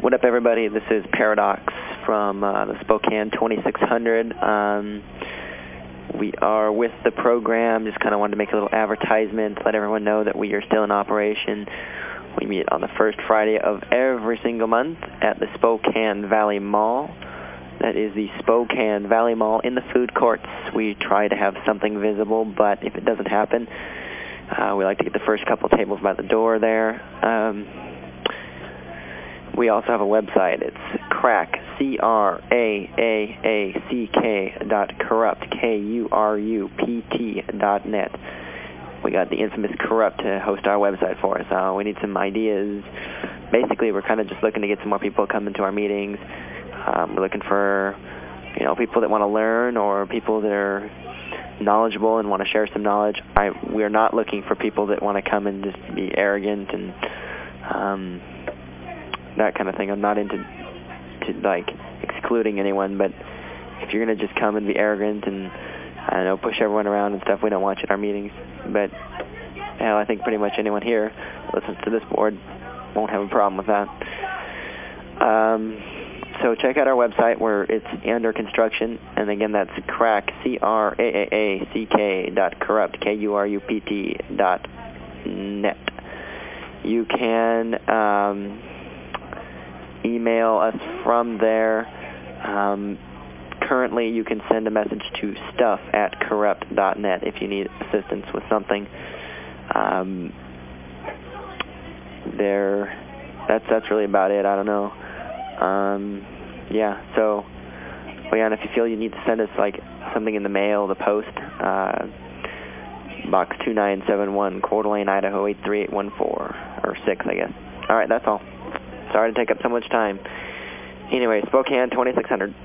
What up, everybody? This is Paradox from uh, the Spokane 2600. Um, we are with the program. Just kind of wanted to make a little advertisement, let everyone know that we are still in operation. We meet on the first Friday of every single month at the Spokane Valley Mall. That is the Spokane Valley Mall in the food courts. We try to have something visible, but if it doesn't happen, uh, we like to get the first couple tables by the door there. Um, we also have a website. It's crack, C-R-A-A-A-C-K dot kurupt, K-U-R-U-P-T dot net. We got the infamous Kurupt to host our website for us. Uh, we need some ideas. Basically, we're kind of just looking to get some more people coming to our meetings. Um, we're looking for, you know, people that want to learn or people that are knowledgeable and want to share some knowledge. I, we're not looking for people that want to come and just be arrogant and um, that kind of thing. I'm not into to, like excluding anyone, but if you're going to just come and be arrogant and, I don't know, push everyone around and stuff, we don't you at our meetings. But, hell, I think pretty much anyone here listens to this board won't have a problem with that. Um, so check out our website where it's under construction, and again, that's crack, C-R-A-A-A-C-K dot kurupt, K-U-R-U-P-T dot net. You can um, email us from there. Um, currently, you can send a message to stuff at kurupt.net if you need assistance with something. Um, there, that's that's really about it. I don't know. Um, yeah. So, and if you feel you need to send us like something in the mail, the post, uh, box 2971, Coeur d'Alene, Idaho 83814 or 6, I guess. All right, that's all. Sorry to take up so much time. Anyway, Spokane 2600.